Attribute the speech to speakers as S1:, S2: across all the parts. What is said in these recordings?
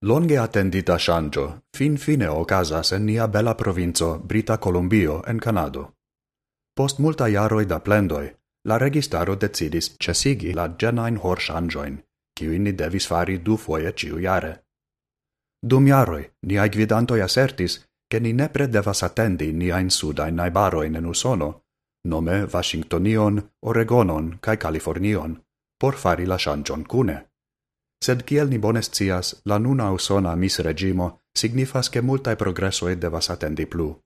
S1: Longe attendita shangio, fin fine ocasas en nia bella provinzo Brita Columbio en Canado. Post multa iaroi da plendoi, la registaro decidis cesigi la genain hor shangioin, kiujn ni devis fari du foie ciu iare. Dum iaroi, niaj gvidantoi assertis che ni nepre devas atendi niajn sudajn naibaroin en Usono, nome Washingtonion, Oregonon cae Californion, por fari la shangion cune. Sed kiel ni bone scias, la nuna usona misregimo signifas che multae progresoj devas attendi plu.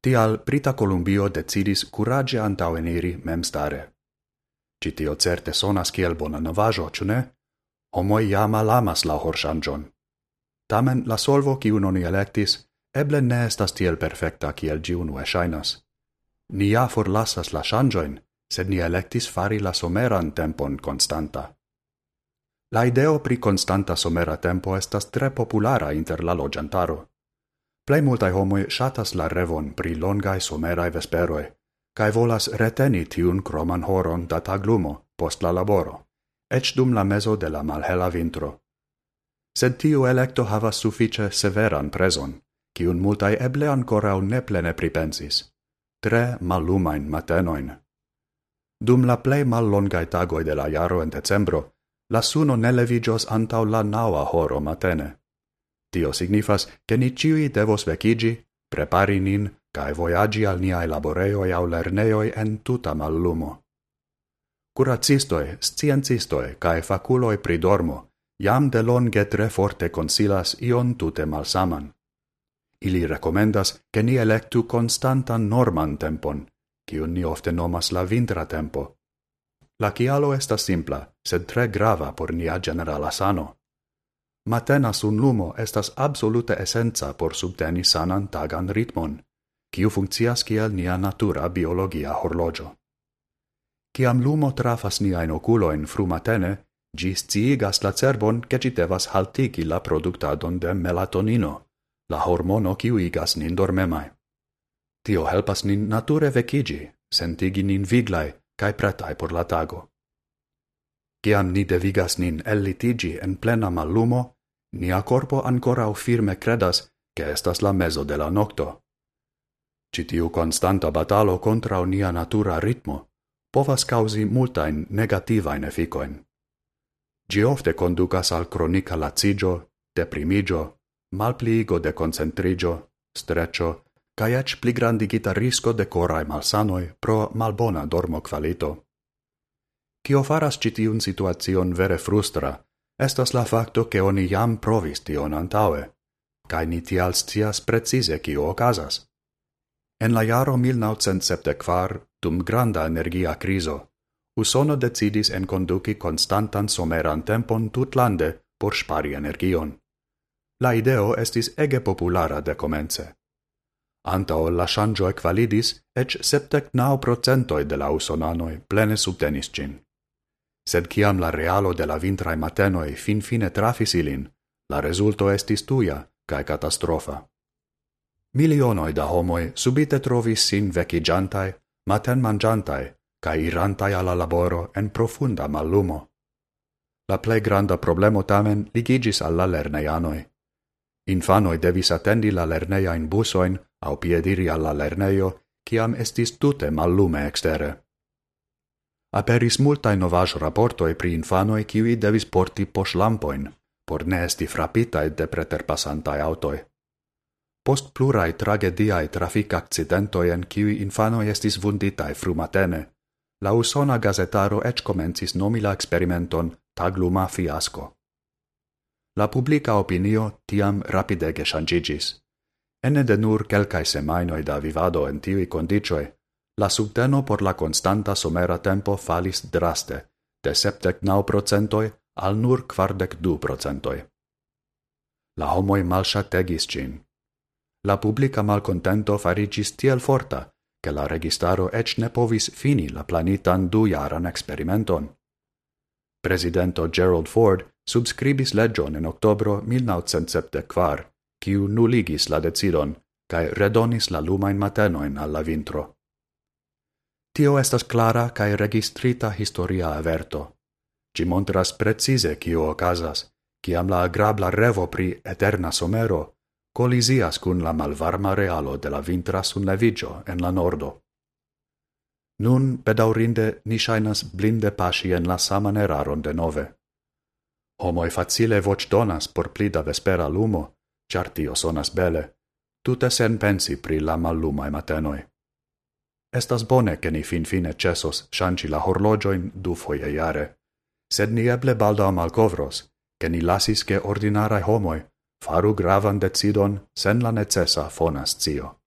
S1: Tial Brita Columbio decidis curage antaŭeniri memstare. stare. tio certe sonas kiel bona novajo, cune? Homoi jama lamas la horŝanĝon. Tamen la solvo kiun oni electis, eble ne estas tiel perfecta kiel ĝi unue shainas. Ni ja forlasas la shanjoin, sed ni electis fari la someran tempon constanta. La ideo pri constanta somera tempo estas tre populara inter la loĝantaro. Plej multaj homoj ŝatas la revon pri longaj someraj vesperoj kaj volas reteni tiun kroman horon da taglumo post la laboro, eĉ dum la mezo de la malhela vintro. Sed tiu elekto havas sufiĉe severan prezon, kiun multaj eble ankoraŭ ne plene pripensis. Tre malumajn matenoin. Dum la plej mallongaj tagoj de la jaro en decembro, la suno ne levigios antau la naua horo matene. Tio signifas, che ni ciui devos vecigi, prepari nin, cae voyagi al niae laboreoi au lerneoi en tuta mallumo. Curacistoe, sciencistoe, cae faculoi pridormo, jam de longe tre forte consilas ion tute malsaman. Ili recomendas che ni electu constantan norman tempon, cium ni ofte nomas la vintra tempo, La kialo estas simpla, sed tre grava por nia generala sano. Matena sunlumo estas absolute essenza por subteni sanan tagan ritmon, kiu funkcias kiel nia natura biologia horlogio. Ciam lumo trafas nia in oculo in fru matene, gis ciigas la cerbon che ci devas haltigi la productadon de melatonino, la hormono kiu igas nin dormemai. Tio helpas nin nature vecigi, sentigi nin viglai, cae pretai por la tago. Ciam ni devigas nin ellitigi en plena mallumo, nia corpo ancorau firme credas che estas la meso de la nocto. Citiu constanta batalo contra nia natura ritmo povas causi multain negativain efficoin. Gi ofte conducas al cronica lacigio, deprimigio, malpliigo de concentrigio, streccio, cae ec pli grandigita risco de corae malsanoi pro malbona dormo qualito. Cio faras citiun situacion vere frustra, estas la facto ke oni jam provis tion antaue, cae ni tial stias precise cio ocasas. En la jaro 1974, dum granda energia criso, Usono decidis en conduci constantan someran tempon tutlande por spari energion. La ideo estis ege populara de comence. Antao la shangio equalidis, ec septec nau procentoi de la usonanoi plene subtenis cin. Sed ciam la realo de la vintrae matenoi fin fine trafis ilin, la resulto estis tuia, cae catastrofa. Milionoi da homoi subite trovis sin vecigiantai, maten mangiantai, cae irantai alla laboro en profunda mallumo. La plei granda problemo tamen ligigis alla lerneianoi. Infanoi devis attendi la lerneia in busoin au piediri alla lerneio, ciam estis tute mallume extere. Aperis multae novas raportoi pri infanoi kiwi devis porti poslampoin, por ne esti frapitae de preterpasantae autoi. Post plurai tragediae trafic accidentoi en kiwi infanoi estis vunditae frumatene, la usona gazetaro ec comencis nomila experimenton tagluma fiasco. La publica opinio tiam rapidege shangigis. Ene de nur quelcae semainoi da vivado en tivi condicioi, la subteno por la constanta somera tempo falis draste, de septec nau procentoi al nur quardec du procentoi. La homoi malsategis cin. La publica malcontento farigis tiel forta, che la registaro ec ne povis fini la planitan du-jaran experimenton. Presidento Gerald Ford subscribis legion in octobro 1974, quiu nuligis la decidon, cae redonis la lumain matenoin alla vintro. Tio estas clara cae registrita historia averto. Ci montras precise kio ocasas, ciam la agrabla revo pri eterna somero colisias cun la malvarma realo de la vintra sun levigio en la nordo. Nun, bedaurinde, ni shainas blinde pasci en la saman eraron de nove. Homoi facile voc donas por plida vespera lumo, char tio sonas bele, tute sen pensi pri la mallumae matenoi. Estas bone che ni fin fine cesos shanci la horlogioin du foie iare, sed ni eble balda malcovros, che ni lasis che ordinarae homoi faru gravan decidon sen la necessa fonas zio.